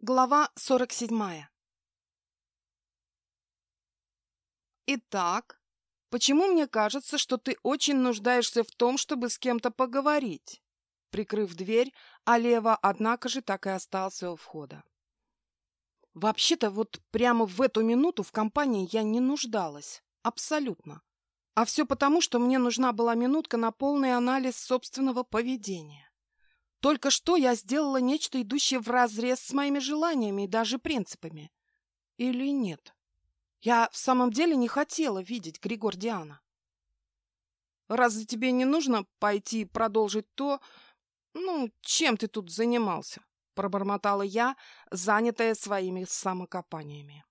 Глава 47 Итак, почему мне кажется, что ты очень нуждаешься в том, чтобы с кем-то поговорить? Прикрыв дверь, Алева, однако же, так и остался у входа. Вообще-то вот прямо в эту минуту в компании я не нуждалась. Абсолютно. А все потому, что мне нужна была минутка на полный анализ собственного поведения. Только что я сделала нечто, идущее вразрез с моими желаниями и даже принципами. Или нет? Я в самом деле не хотела видеть Григор Диана. Разве тебе не нужно пойти продолжить то, ну, чем ты тут занимался? Пробормотала я, занятая своими самокопаниями.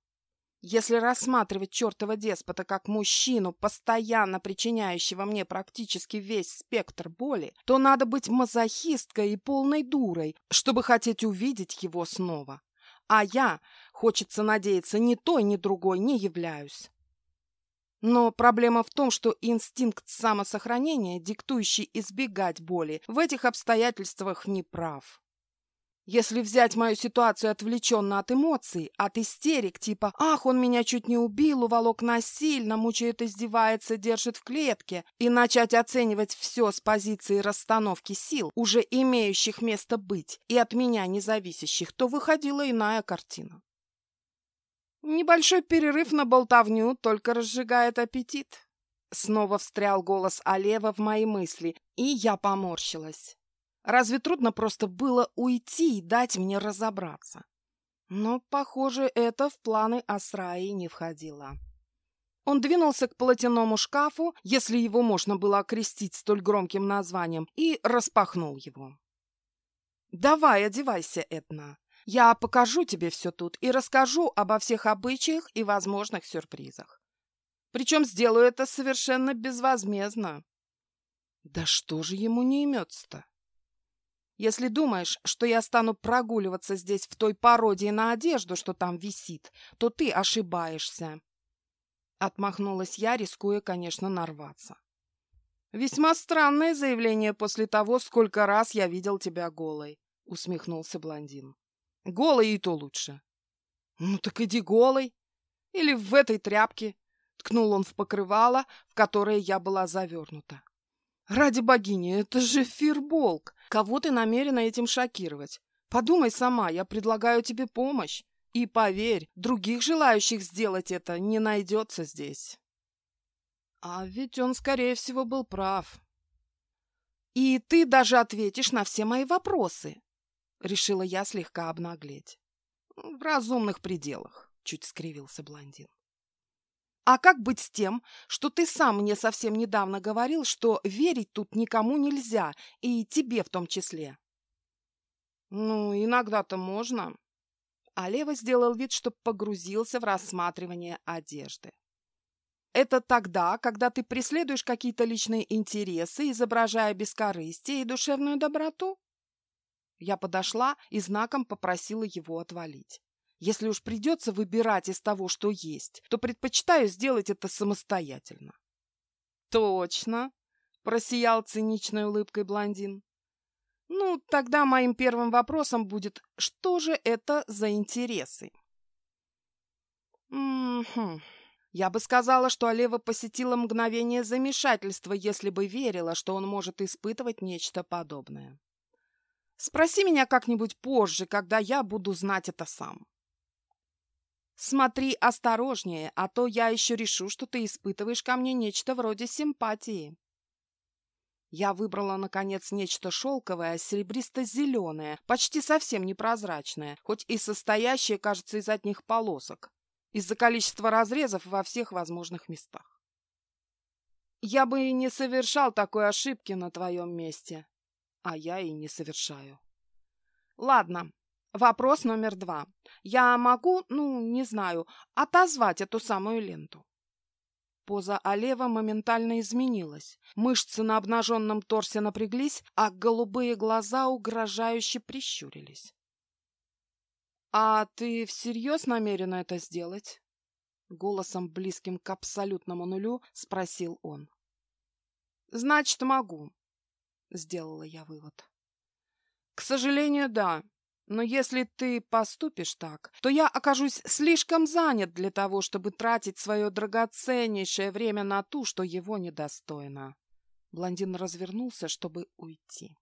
Если рассматривать чертова деспота как мужчину, постоянно причиняющего мне практически весь спектр боли, то надо быть мазохисткой и полной дурой, чтобы хотеть увидеть его снова. А я, хочется надеяться, ни той, ни другой не являюсь. Но проблема в том, что инстинкт самосохранения, диктующий избегать боли, в этих обстоятельствах не прав. Если взять мою ситуацию отвлеченно от эмоций, от истерик, типа «Ах, он меня чуть не убил, уволок насильно, мучает, издевается, держит в клетке», и начать оценивать все с позиции расстановки сил, уже имеющих место быть, и от меня независящих, то выходила иная картина. Небольшой перерыв на болтовню только разжигает аппетит. Снова встрял голос Алева в мои мысли, и я поморщилась. Разве трудно просто было уйти и дать мне разобраться? Но, похоже, это в планы Асраи не входило. Он двинулся к платяному шкафу, если его можно было окрестить столь громким названием, и распахнул его. «Давай, одевайся, Этна. Я покажу тебе все тут и расскажу обо всех обычаях и возможных сюрпризах. Причем сделаю это совершенно безвозмездно». «Да что же ему не имется-то?» Если думаешь, что я стану прогуливаться здесь в той пародии на одежду, что там висит, то ты ошибаешься. Отмахнулась я, рискуя, конечно, нарваться. Весьма странное заявление после того, сколько раз я видел тебя голой, усмехнулся блондин. Голой и то лучше. Ну так иди голой. Или в этой тряпке. Ткнул он в покрывало, в которое я была завернута. Ради богини, это же фирболк. Кого ты намерена этим шокировать? Подумай сама, я предлагаю тебе помощь. И поверь, других желающих сделать это не найдется здесь. А ведь он, скорее всего, был прав. И ты даже ответишь на все мои вопросы. Решила я слегка обнаглеть. В разумных пределах, чуть скривился блондин. А как быть с тем, что ты сам мне совсем недавно говорил, что верить тут никому нельзя, и тебе в том числе? Ну, иногда-то можно. А Лева сделал вид, что погрузился в рассматривание одежды. Это тогда, когда ты преследуешь какие-то личные интересы, изображая бескорыстие и душевную доброту? Я подошла и знаком попросила его отвалить. Если уж придется выбирать из того, что есть, то предпочитаю сделать это самостоятельно. Точно, просиял циничной улыбкой блондин. Ну, тогда моим первым вопросом будет, что же это за интересы? М. Я бы сказала, что Алева посетила мгновение замешательства, если бы верила, что он может испытывать нечто подобное. Спроси меня как-нибудь позже, когда я буду знать это сам. Смотри осторожнее, а то я еще решу, что ты испытываешь ко мне нечто вроде симпатии. Я выбрала, наконец, нечто шелковое, серебристо-зеленое, почти совсем непрозрачное, хоть и состоящее, кажется, из одних полосок, из-за количества разрезов во всех возможных местах. Я бы и не совершал такой ошибки на твоем месте, а я и не совершаю. Ладно, Вопрос номер два. Я могу, ну, не знаю, отозвать эту самую ленту? Поза Олева моментально изменилась. Мышцы на обнаженном торсе напряглись, а голубые глаза угрожающе прищурились. «А ты всерьез намерена это сделать?» Голосом, близким к абсолютному нулю, спросил он. «Значит, могу», — сделала я вывод. «К сожалению, да. Но если ты поступишь так, то я окажусь слишком занят для того, чтобы тратить свое драгоценнейшее время на ту, что его недостойно. Блондин развернулся, чтобы уйти.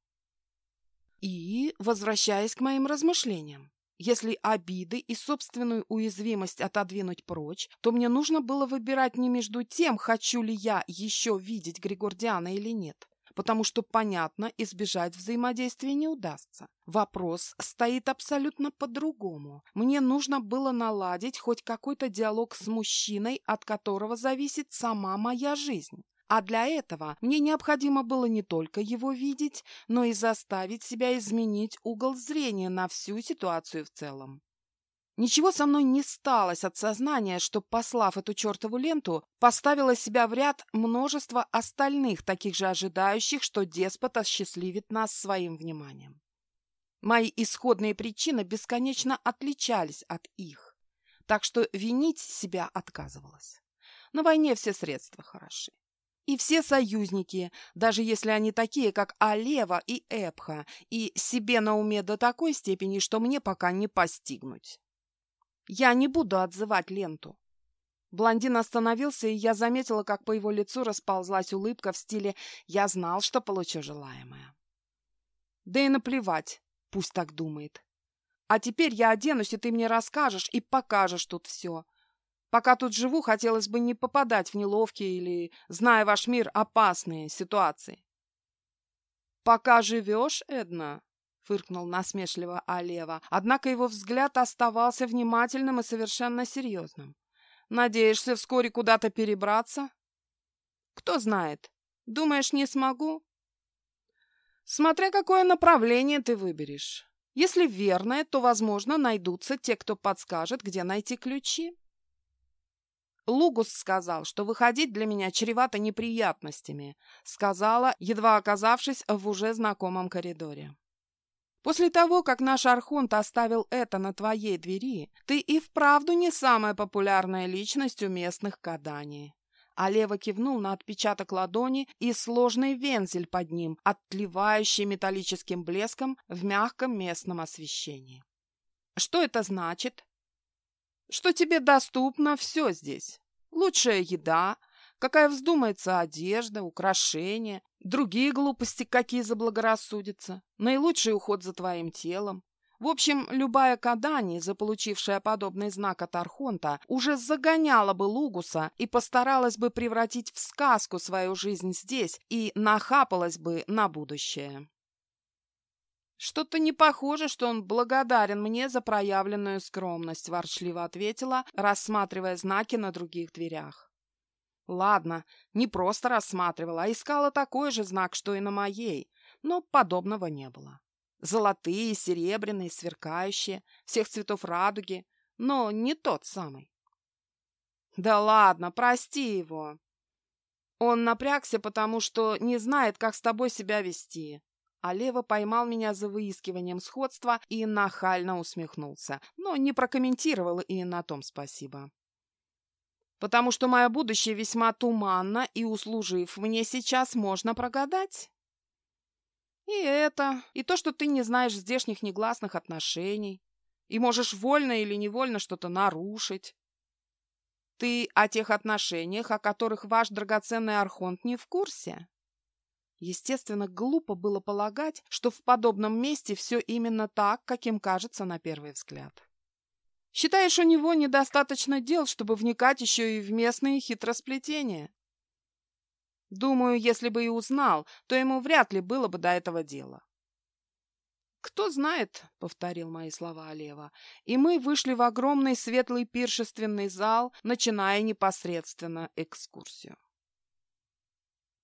И, возвращаясь к моим размышлениям, если обиды и собственную уязвимость отодвинуть прочь, то мне нужно было выбирать не между тем, хочу ли я еще видеть Григордиана или нет, потому что, понятно, избежать взаимодействия не удастся. Вопрос стоит абсолютно по-другому. Мне нужно было наладить хоть какой-то диалог с мужчиной, от которого зависит сама моя жизнь. А для этого мне необходимо было не только его видеть, но и заставить себя изменить угол зрения на всю ситуацию в целом. Ничего со мной не сталось от сознания, что, послав эту чертову ленту, поставила себя в ряд множества остальных, таких же ожидающих, что деспот осчастливит нас своим вниманием. Мои исходные причины бесконечно отличались от их, так что винить себя отказывалась. На войне все средства хороши. И все союзники, даже если они такие, как Алева и Эпха, и себе на уме до такой степени, что мне пока не постигнуть. Я не буду отзывать ленту. Блондин остановился, и я заметила, как по его лицу расползлась улыбка в стиле «я знал, что получу желаемое». Да и наплевать, пусть так думает. А теперь я оденусь, и ты мне расскажешь и покажешь тут все. Пока тут живу, хотелось бы не попадать в неловкие или, зная ваш мир, опасные ситуации. Пока живешь, Эдна, фыркнул насмешливо Алева, однако его взгляд оставался внимательным и совершенно серьезным. Надеешься вскоре куда-то перебраться? Кто знает. Думаешь, не смогу? Смотря какое направление ты выберешь. Если верное, то, возможно, найдутся те, кто подскажет, где найти ключи. Лугус сказал, что выходить для меня чревато неприятностями, сказала, едва оказавшись в уже знакомом коридоре. После того, как наш Архонт оставил это на твоей двери, ты и вправду не самая популярная личность у местных каданий. А Лева кивнул на отпечаток ладони и сложный вензель под ним, отливающий металлическим блеском в мягком местном освещении. Что это значит? Что тебе доступно все здесь. Лучшая еда, какая вздумается одежда, украшения, другие глупости, какие заблагорассудятся, наилучший уход за твоим телом. В общем, любая Кадани, заполучившая подобный знак от Архонта, уже загоняла бы Лугуса и постаралась бы превратить в сказку свою жизнь здесь и нахапалась бы на будущее. «Что-то не похоже, что он благодарен мне за проявленную скромность», — ворчливо ответила, рассматривая знаки на других дверях. Ладно, не просто рассматривала, а искала такой же знак, что и на моей, но подобного не было. Золотые, серебряные, сверкающие, всех цветов радуги, но не тот самый. Да ладно, прости его. Он напрягся, потому что не знает, как с тобой себя вести. А Лева поймал меня за выискиванием сходства и нахально усмехнулся, но не прокомментировал, и на том спасибо потому что мое будущее весьма туманно, и, услужив мне сейчас, можно прогадать. И это, и то, что ты не знаешь здешних негласных отношений, и можешь вольно или невольно что-то нарушить. Ты о тех отношениях, о которых ваш драгоценный Архонт не в курсе. Естественно, глупо было полагать, что в подобном месте все именно так, каким кажется на первый взгляд. Считаешь, у него недостаточно дел, чтобы вникать еще и в местные хитросплетения? Думаю, если бы и узнал, то ему вряд ли было бы до этого дела. «Кто знает», — повторил мои слова Олева, и мы вышли в огромный светлый пиршественный зал, начиная непосредственно экскурсию.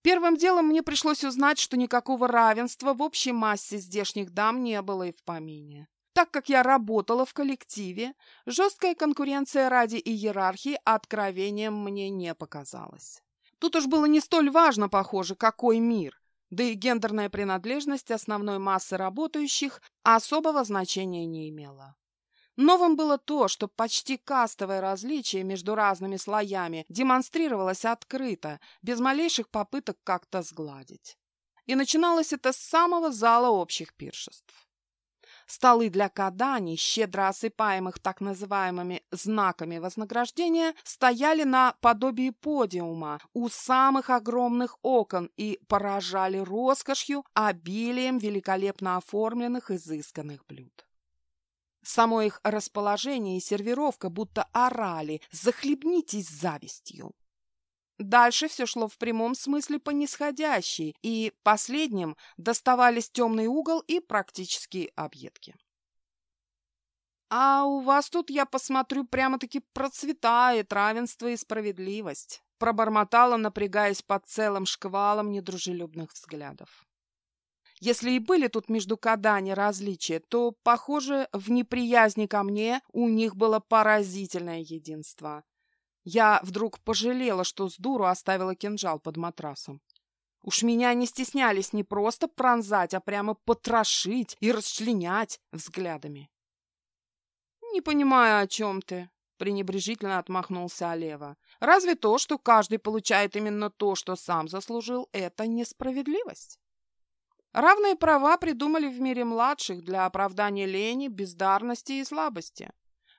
Первым делом мне пришлось узнать, что никакого равенства в общей массе здешних дам не было и в помине. Так как я работала в коллективе, жесткая конкуренция ради иерархии откровением мне не показалась. Тут уж было не столь важно, похоже, какой мир, да и гендерная принадлежность основной массы работающих особого значения не имела. Новым было то, что почти кастовое различие между разными слоями демонстрировалось открыто, без малейших попыток как-то сгладить. И начиналось это с самого зала общих пиршеств. Столы для каданий, щедро осыпаемых так называемыми «знаками вознаграждения», стояли на подобии подиума у самых огромных окон и поражали роскошью, обилием великолепно оформленных изысканных блюд. Само их расположение и сервировка будто орали «захлебнитесь завистью». Дальше все шло в прямом смысле по нисходящей, и последним доставались темный угол и практические объедки. «А у вас тут, я посмотрю, прямо-таки процветает равенство и справедливость», пробормотала, напрягаясь под целым шквалом недружелюбных взглядов. Если и были тут между Кадани различия, то, похоже, в неприязни ко мне у них было поразительное единство. Я вдруг пожалела, что с дуру оставила кинжал под матрасом. Уж меня не стеснялись не просто пронзать, а прямо потрошить и расчленять взглядами. «Не понимаю, о чем ты», — пренебрежительно отмахнулся Олева. «Разве то, что каждый получает именно то, что сам заслужил, это несправедливость?» Равные права придумали в мире младших для оправдания лени, бездарности и слабости.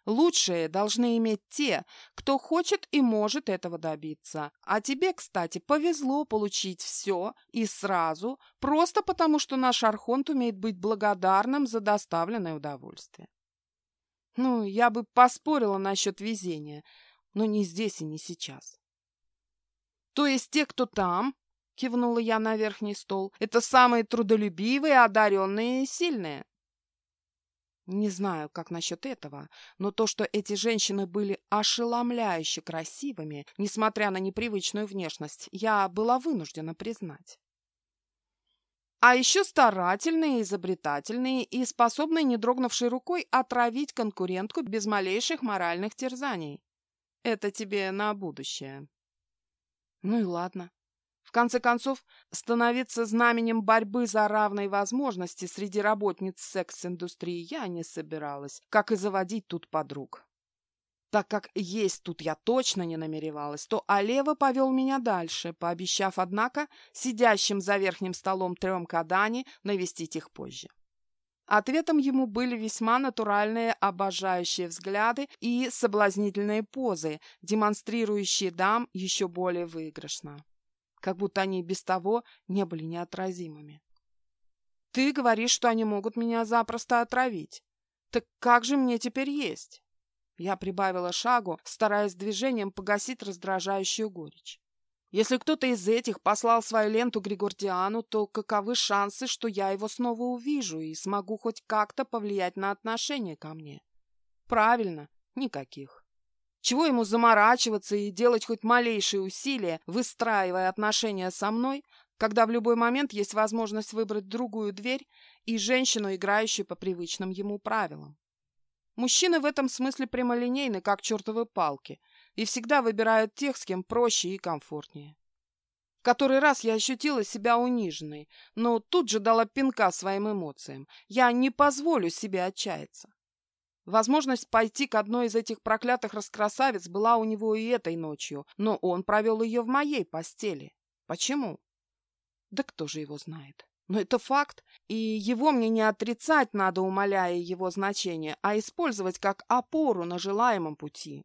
Лучшие должны иметь те, кто хочет и может этого добиться. А тебе, кстати, повезло получить все и сразу, просто потому, что наш Архонт умеет быть благодарным за доставленное удовольствие. Ну, я бы поспорила насчет везения, но не здесь и не сейчас. То есть те, кто там, кивнула я на верхний стол, это самые трудолюбивые, одаренные и сильные. Не знаю, как насчет этого, но то, что эти женщины были ошеломляюще красивыми, несмотря на непривычную внешность, я была вынуждена признать. А еще старательные, изобретательные и способные, не дрогнувшей рукой, отравить конкурентку без малейших моральных терзаний. Это тебе на будущее. Ну и ладно. В конце концов, становиться знаменем борьбы за равные возможности среди работниц секс-индустрии я не собиралась, как и заводить тут подруг. Так как есть тут я точно не намеревалась, то Алева повел меня дальше, пообещав, однако, сидящим за верхним столом трем Кадани навестить их позже. Ответом ему были весьма натуральные обожающие взгляды и соблазнительные позы, демонстрирующие дам еще более выигрышно как будто они без того не были неотразимыми. Ты говоришь, что они могут меня запросто отравить. Так как же мне теперь есть? Я прибавила шагу, стараясь движением погасить раздражающую горечь. Если кто-то из этих послал свою ленту Григордиану, то каковы шансы, что я его снова увижу и смогу хоть как-то повлиять на отношение ко мне? Правильно, никаких. Чего ему заморачиваться и делать хоть малейшие усилия, выстраивая отношения со мной, когда в любой момент есть возможность выбрать другую дверь и женщину, играющую по привычным ему правилам? Мужчины в этом смысле прямолинейны, как чертовы палки, и всегда выбирают тех, с кем проще и комфортнее. В который раз я ощутила себя униженной, но тут же дала пинка своим эмоциям. Я не позволю себе отчаяться. Возможность пойти к одной из этих проклятых раскрасавиц была у него и этой ночью, но он провел ее в моей постели. Почему? Да кто же его знает? Но это факт, и его мне не отрицать надо, умаляя его значение, а использовать как опору на желаемом пути.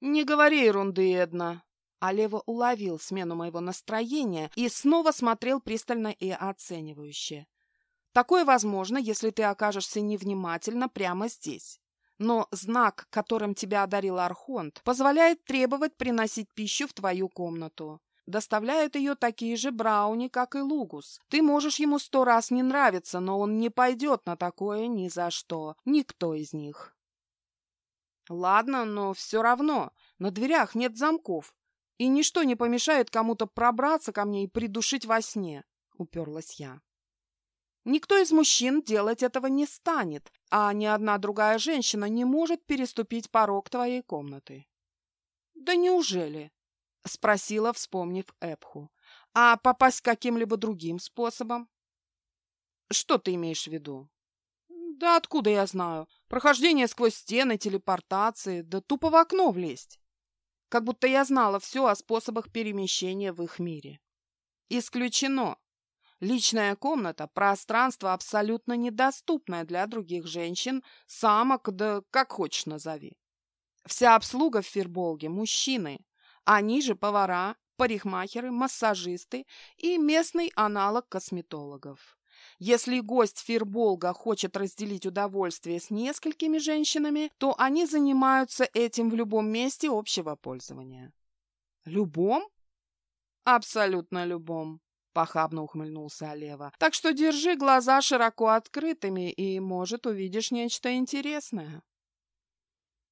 «Не говори ерунды, Эдна!» Алева уловил смену моего настроения и снова смотрел пристально и оценивающе. Такое возможно, если ты окажешься невнимательно прямо здесь. Но знак, которым тебя одарил Архонт, позволяет требовать приносить пищу в твою комнату. Доставляют ее такие же брауни, как и Лугус. Ты можешь ему сто раз не нравиться, но он не пойдет на такое ни за что. Никто из них. Ладно, но все равно. На дверях нет замков. И ничто не помешает кому-то пробраться ко мне и придушить во сне. Уперлась я. Никто из мужчин делать этого не станет, а ни одна другая женщина не может переступить порог твоей комнаты. Да неужели? Спросила, вспомнив Эпху. А попасть каким-либо другим способом? Что ты имеешь в виду? Да откуда я знаю? Прохождение сквозь стены, телепортации, да тупо в окно влезть. Как будто я знала все о способах перемещения в их мире. Исключено. Личная комната – пространство абсолютно недоступное для других женщин, самок, да как хочешь назови. Вся обслуга в Фирболге – мужчины. Они же повара, парикмахеры, массажисты и местный аналог косметологов. Если гость Фирболга хочет разделить удовольствие с несколькими женщинами, то они занимаются этим в любом месте общего пользования. Любом? Абсолютно любом. Похабно ухмыльнулся Олева. Так что держи глаза широко открытыми, и, может, увидишь нечто интересное.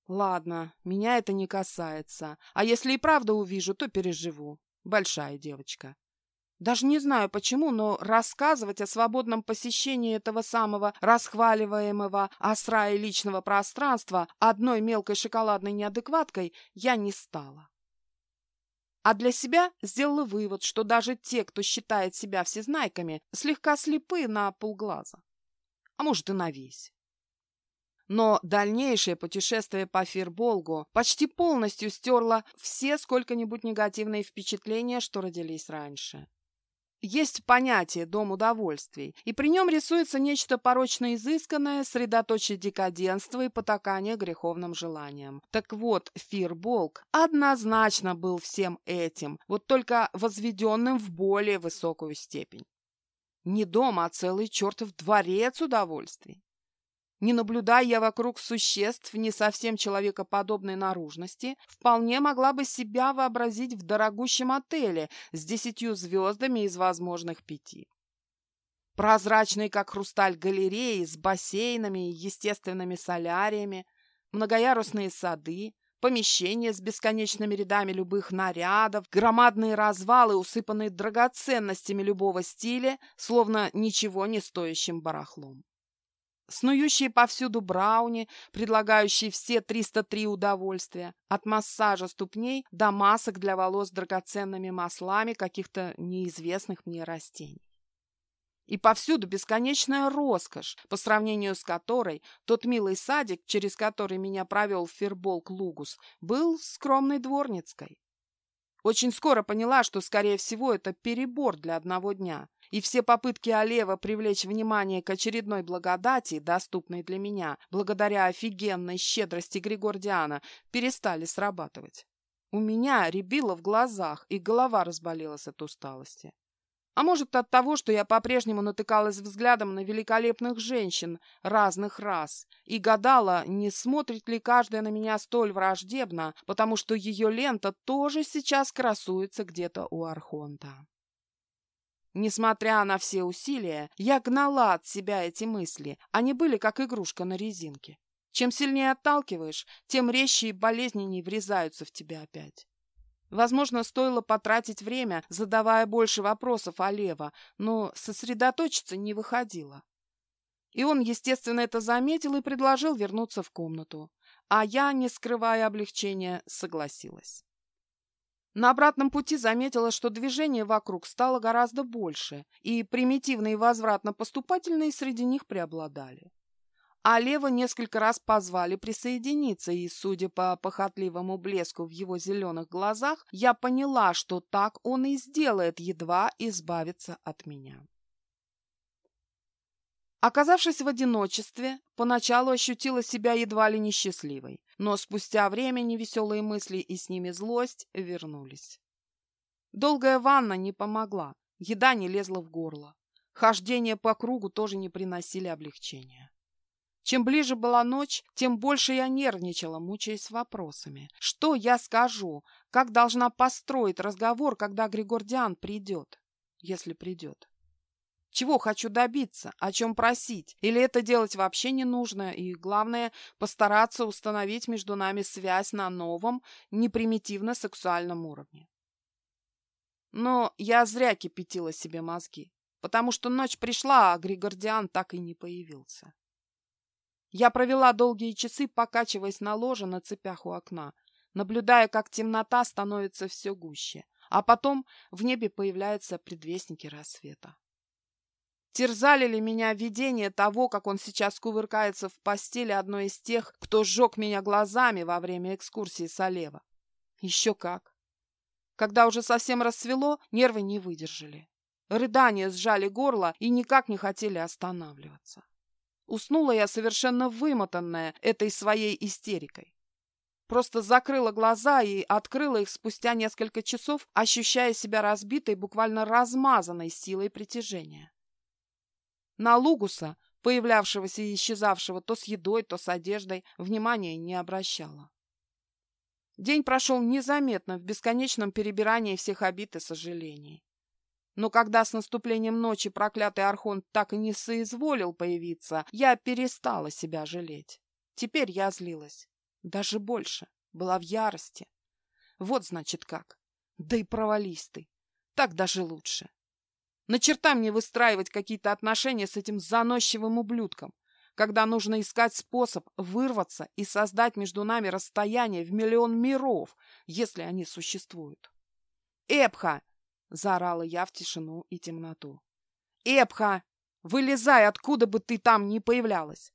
Ладно, меня это не касается. А если и правда увижу, то переживу. Большая девочка. Даже не знаю почему, но рассказывать о свободном посещении этого самого расхваливаемого асра личного пространства одной мелкой шоколадной неадекваткой я не стала. А для себя сделала вывод, что даже те, кто считает себя всезнайками, слегка слепы на полглаза. А может и на весь. Но дальнейшее путешествие по Фирболгу почти полностью стерло все сколько-нибудь негативные впечатления, что родились раньше. Есть понятие «дом удовольствий», и при нем рисуется нечто порочно изысканное, средоточие декаденства и потакания греховным желаниям. Так вот, Фирболк однозначно был всем этим, вот только возведенным в более высокую степень. Не дом, а целый чертов дворец удовольствий. Не наблюдая я вокруг существ не совсем человекоподобной наружности, вполне могла бы себя вообразить в дорогущем отеле с десятью звездами из возможных пяти. Прозрачные, как хрусталь, галереи с бассейнами и естественными соляриями, многоярусные сады, помещения с бесконечными рядами любых нарядов, громадные развалы, усыпанные драгоценностями любого стиля, словно ничего не стоящим барахлом снующие повсюду брауни, предлагающие все 303 удовольствия, от массажа ступней до масок для волос с драгоценными маслами каких-то неизвестных мне растений. И повсюду бесконечная роскошь, по сравнению с которой тот милый садик, через который меня провел Ферболк Лугус, был скромной дворницкой. Очень скоро поняла, что, скорее всего, это перебор для одного дня, и все попытки Олева привлечь внимание к очередной благодати, доступной для меня, благодаря офигенной щедрости Григордиана, перестали срабатывать. У меня рябило в глазах, и голова разболелась от усталости. А может, от того, что я по-прежнему натыкалась взглядом на великолепных женщин разных рас и гадала, не смотрит ли каждая на меня столь враждебно, потому что ее лента тоже сейчас красуется где-то у Архонта. Несмотря на все усилия, я гнала от себя эти мысли. Они были как игрушка на резинке. Чем сильнее отталкиваешь, тем резче и болезненнее врезаются в тебя опять. Возможно, стоило потратить время, задавая больше вопросов о Лево, но сосредоточиться не выходило. И он, естественно, это заметил и предложил вернуться в комнату. А я, не скрывая облегчения, согласилась. На обратном пути заметила, что движение вокруг стало гораздо больше, и примитивные возвратно-поступательные среди них преобладали. А Лева несколько раз позвали присоединиться, и, судя по похотливому блеску в его зеленых глазах, я поняла, что так он и сделает, едва избавиться от меня. Оказавшись в одиночестве, поначалу ощутила себя едва ли несчастливой, но спустя время невеселые мысли и с ними злость вернулись. Долгая ванна не помогла, еда не лезла в горло. Хождение по кругу тоже не приносили облегчения. Чем ближе была ночь, тем больше я нервничала, мучаясь вопросами. Что я скажу? Как должна построить разговор, когда Григордиан придет? Если придет. Чего хочу добиться, о чем просить, или это делать вообще не нужно, и, главное, постараться установить между нами связь на новом, непримитивно-сексуальном уровне. Но я зря кипятила себе мозги, потому что ночь пришла, а Григордиан так и не появился. Я провела долгие часы, покачиваясь на ложе на цепях у окна, наблюдая, как темнота становится все гуще, а потом в небе появляются предвестники рассвета. Терзали ли меня видение того, как он сейчас кувыркается в постели одной из тех, кто сжег меня глазами во время экскурсии с Олева? Еще как. Когда уже совсем рассвело, нервы не выдержали. Рыдания сжали горло и никак не хотели останавливаться. Уснула я совершенно вымотанная этой своей истерикой. Просто закрыла глаза и открыла их спустя несколько часов, ощущая себя разбитой, буквально размазанной силой притяжения. На Лугуса, появлявшегося и исчезавшего то с едой, то с одеждой, внимания не обращала. День прошел незаметно в бесконечном перебирании всех обид и сожалений. Но когда с наступлением ночи проклятый Архонт так и не соизволил появиться, я перестала себя жалеть. Теперь я злилась. Даже больше. Была в ярости. Вот значит как. Да и провались ты. Так даже лучше. На черта мне выстраивать какие-то отношения с этим заносчивым ублюдком, когда нужно искать способ вырваться и создать между нами расстояние в миллион миров, если они существуют. «Эпха!» — заорала я в тишину и темноту. «Эпха! Вылезай, откуда бы ты там ни появлялась!